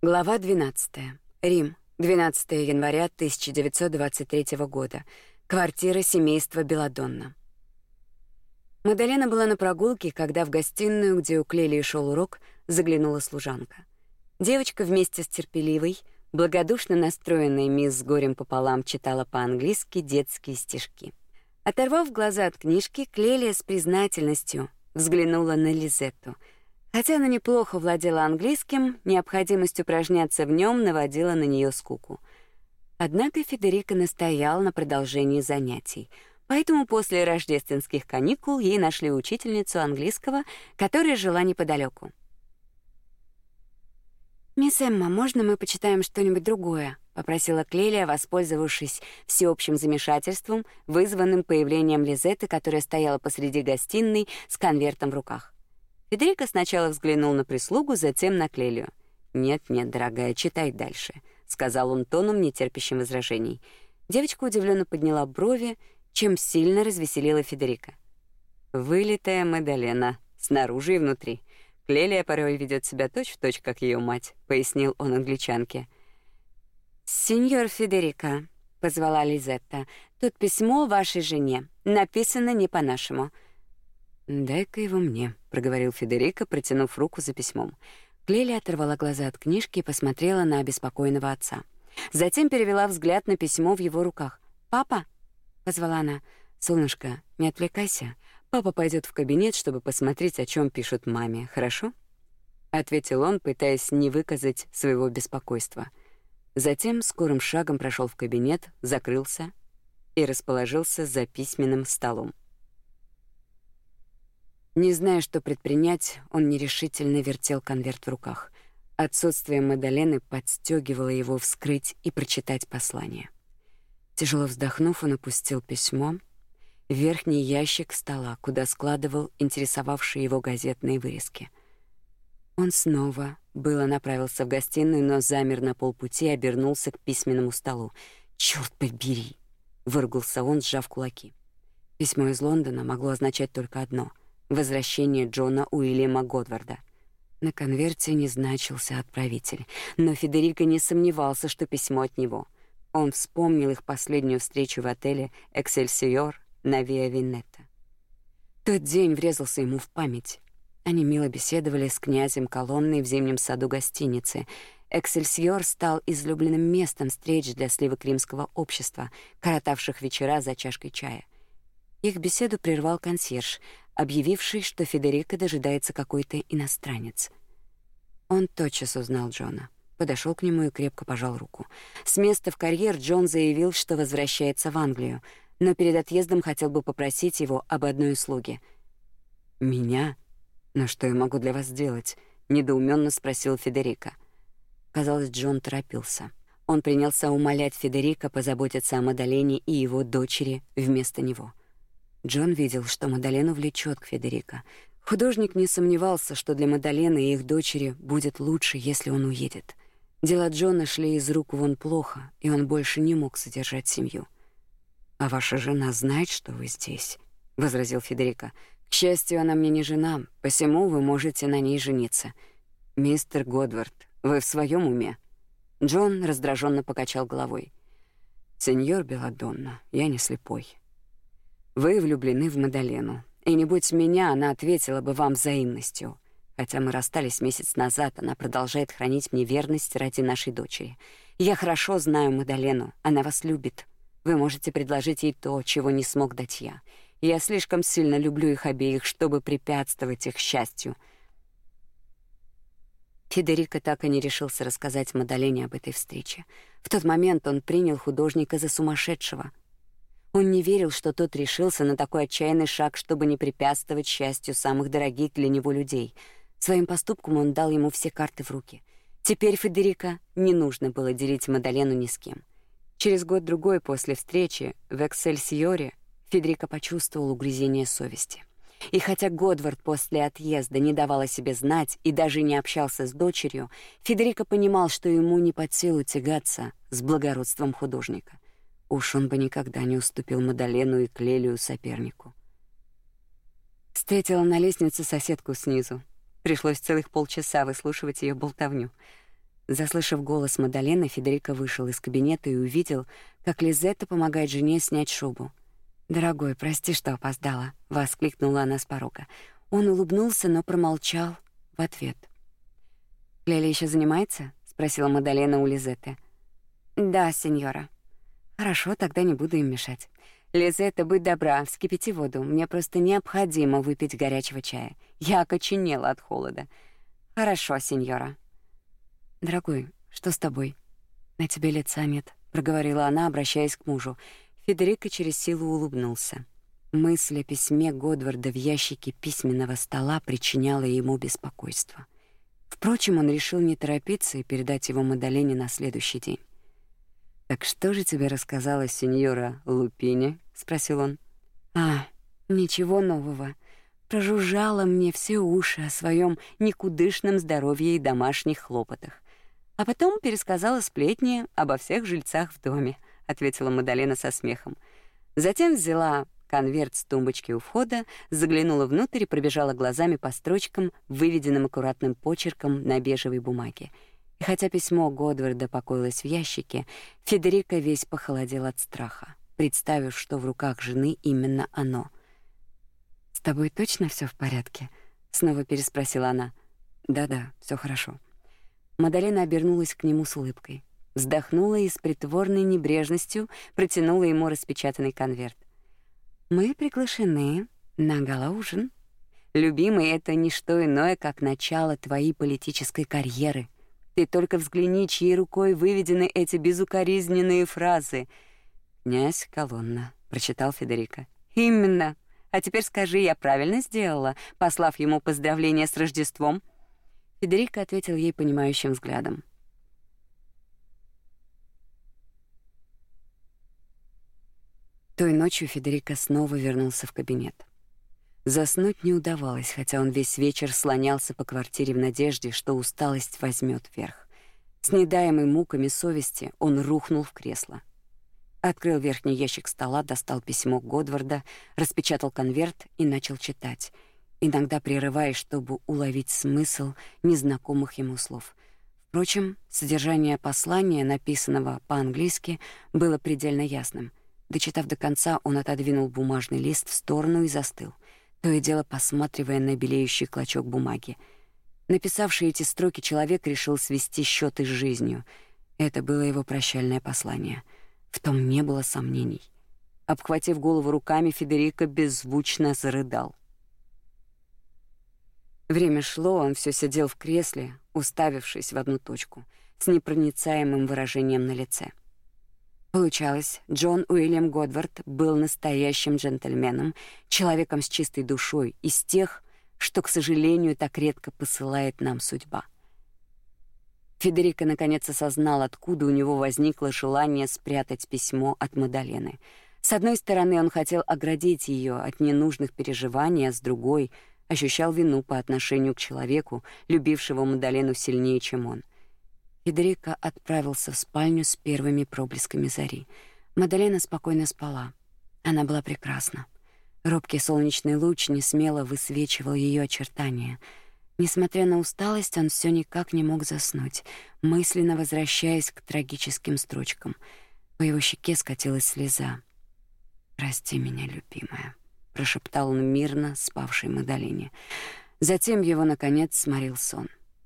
Глава 12. Рим. 12 января 1923 года. Квартира семейства Беладонна. Мадалена была на прогулке, когда в гостиную, где у Клелии шел урок, заглянула служанка. Девочка вместе с терпеливой, благодушно настроенной мисс с горем пополам читала по-английски детские стишки. Оторвав глаза от книжки, Клелия с признательностью взглянула на Лизетту — Хотя она неплохо владела английским, необходимость упражняться в нем наводила на нее скуку. Однако Федерико настоял на продолжении занятий, поэтому после рождественских каникул ей нашли учительницу английского, которая жила неподалеку. «Мисс Эмма, можно мы почитаем что-нибудь другое?» — попросила Клелия, воспользовавшись всеобщим замешательством, вызванным появлением Лизетты, которая стояла посреди гостиной с конвертом в руках. Федерико сначала взглянул на прислугу, затем на Клелию. «Нет-нет, дорогая, читай дальше», — сказал он тоном, нетерпящим возражений. Девочка удивленно подняла брови, чем сильно развеселила Федерико. «Вылитая Мадалена, снаружи и внутри. Клелия порой ведет себя точь-в-точь, как ее мать», — пояснил он англичанке. «Сеньор Федерико», — позвала Лизетта, — «тут письмо вашей жене. Написано не по-нашему». «Дай-ка его мне», — проговорил Федерико, протянув руку за письмом. Клели оторвала глаза от книжки и посмотрела на обеспокоенного отца. Затем перевела взгляд на письмо в его руках. «Папа?» — позвала она. «Солнышко, не отвлекайся. Папа пойдет в кабинет, чтобы посмотреть, о чем пишут маме, хорошо?» — ответил он, пытаясь не выказать своего беспокойства. Затем скорым шагом прошел в кабинет, закрылся и расположился за письменным столом. Не зная, что предпринять, он нерешительно вертел конверт в руках. Отсутствие Мадалены подстегивало его вскрыть и прочитать послание. Тяжело вздохнув, он опустил письмо в верхний ящик стола, куда складывал интересовавшие его газетные вырезки. Он снова было направился в гостиную, но замер на полпути и обернулся к письменному столу. «Чёрт побери!» — выругался он, сжав кулаки. Письмо из Лондона могло означать только одно — возвращение Джона Уильяма Годварда. На конверте не значился отправитель, но Федерико не сомневался, что письмо от него. Он вспомнил их последнюю встречу в отеле «Эксельсиор» на Виа Винетта. Тот день врезался ему в память. Они мило беседовали с князем колонной в зимнем саду гостиницы. «Эксельсиор» стал излюбленным местом встреч для сливок римского общества, коротавших вечера за чашкой чая. Их беседу прервал консьерж, объявивший, что Федерико дожидается какой-то иностранец. Он тотчас узнал Джона, подошел к нему и крепко пожал руку. С места в карьер Джон заявил, что возвращается в Англию, но перед отъездом хотел бы попросить его об одной услуге. «Меня? Но что я могу для вас сделать?» — недоуменно спросил Федерико. Казалось, Джон торопился. Он принялся умолять Федерико позаботиться о Мадалене и его дочери вместо него. Джон видел, что Мадалену влечет к Федерико. Художник не сомневался, что для Мадалены и их дочери будет лучше, если он уедет. Дела Джона шли из рук вон плохо, и он больше не мог содержать семью. «А ваша жена знает, что вы здесь?» — возразил Федерико. «К счастью, она мне не жена, посему вы можете на ней жениться. Мистер Годвард, вы в своем уме?» Джон раздраженно покачал головой. «Сеньор Беладонна, я не слепой. Вы влюблены в Мадалену, и не будь меня, она ответила бы вам взаимностью. Хотя мы расстались месяц назад, она продолжает хранить мне верность ради нашей дочери. Я хорошо знаю Мадалену, она вас любит. Вы можете предложить ей то, чего не смог дать я. Я слишком сильно люблю их обеих, чтобы препятствовать их счастью. Федерико так и не решился рассказать Мадалене об этой встрече. В тот момент он принял художника за сумасшедшего — он не верил, что тот решился на такой отчаянный шаг, чтобы не препятствовать счастью самых дорогих для него людей. Своим поступком он дал ему все карты в руки. Теперь Федерико не нужно было делить Мадалену ни с кем. Через год-другой после встречи в Эксельсиоре Федерико почувствовал угрызение совести. И хотя Годвард после отъезда не давал о себе знать и даже не общался с дочерью, Федерико понимал, что ему не под силу тягаться с благородством художника. Уж он бы никогда не уступил Мадалену и Клелию сопернику. Встретила на лестнице соседку снизу. Пришлось целых полчаса выслушивать ее болтовню. Заслышав голос Мадалены, Федерико вышел из кабинета и увидел, как Лизетта помогает жене снять шубу. «Дорогой, прости, что опоздала», — воскликнула она с порога. Он улыбнулся, но промолчал в ответ. «Леля еще занимается?» — спросила Мадалена у Лизетты. «Да, сеньора». «Хорошо, тогда не буду им мешать. Лизетта, будь добра, вскипяти воду. Мне просто необходимо выпить горячего чая. Я окоченела от холода». «Хорошо, сеньора». «Дорогой, что с тобой?» «На тебе лица нет», — проговорила она, обращаясь к мужу. Федерико через силу улыбнулся. Мысль о письме Годварда в ящике письменного стола причиняла ему беспокойство. Впрочем, он решил не торопиться и передать его Мадалене на следующий день. «Так что же тебе рассказала сеньора Лупини?» — спросил он. «А, ничего нового. Прожужжала мне все уши о своем никудышном здоровье и домашних хлопотах. А потом пересказала сплетни обо всех жильцах в доме», — ответила Мадалена со смехом. Затем взяла конверт с тумбочки у входа, заглянула внутрь и пробежала глазами по строчкам, выведенным аккуратным почерком на бежевой бумаге. И хотя письмо Годварда покоилось в ящике, Федерико весь похолодел от страха, представив, что в руках жены именно оно. «С тобой точно все в порядке?» — снова переспросила она. «Да-да, все хорошо». Мадалена обернулась к нему с улыбкой, вздохнула и с притворной небрежностью протянула ему распечатанный конверт. Мы приглашены на гала-ужин. Любимый, это не что иное, как начало твоей политической карьеры. Ты только взгляни, чьей рукой выведены эти безукоризненные фразы. «Князь Колонна», — прочитал Федерико. «Именно. А теперь скажи, я правильно сделала, послав ему поздравления с Рождеством?» Федерико ответил ей понимающим взглядом. Той ночью Федерико снова вернулся в кабинет. Заснуть не удавалось, хотя он весь вечер слонялся по квартире в надежде, что усталость возьмет верх. С недаемой муками совести он рухнул в кресло. Открыл верхний ящик стола, достал письмо Годварда, распечатал конверт и начал читать, иногда прерываясь, чтобы уловить смысл незнакомых ему слов. Впрочем, содержание послания, написанного по-английски, было предельно ясным. Дочитав до конца, он отодвинул бумажный лист в сторону и застыл, то и дело посматривая на белеющий клочок бумаги. Написавший эти строки человек решил свести счеты с жизнью. Это было его прощальное послание. В том не было сомнений. Обхватив голову руками, Федерико беззвучно зарыдал. Время шло, он все сидел в кресле, уставившись в одну точку, с непроницаемым выражением на лице. Получалось, Джон Уильям Годвард был настоящим джентльменом, человеком с чистой душой, из тех, что, к сожалению, так редко посылает нам судьба. Федерико наконец осознал, откуда у него возникло желание спрятать письмо от Мадалены. С одной стороны, он хотел оградить ее от ненужных переживаний, а с другой ощущал вину по отношению к человеку, любившего Мадалену сильнее, чем он. Федерико отправился в спальню с первыми проблесками зари. Мадалена спокойно спала. Она была прекрасна. Робкий солнечный луч не смело высвечивал ее очертания. Несмотря на усталость, он все никак не мог заснуть, мысленно возвращаясь к трагическим строчкам. По его щеке скатилась слеза. «Прости меня, любимая», — прошептал он мирно спавшей Мадалене. Затем его, наконец, сморил сон.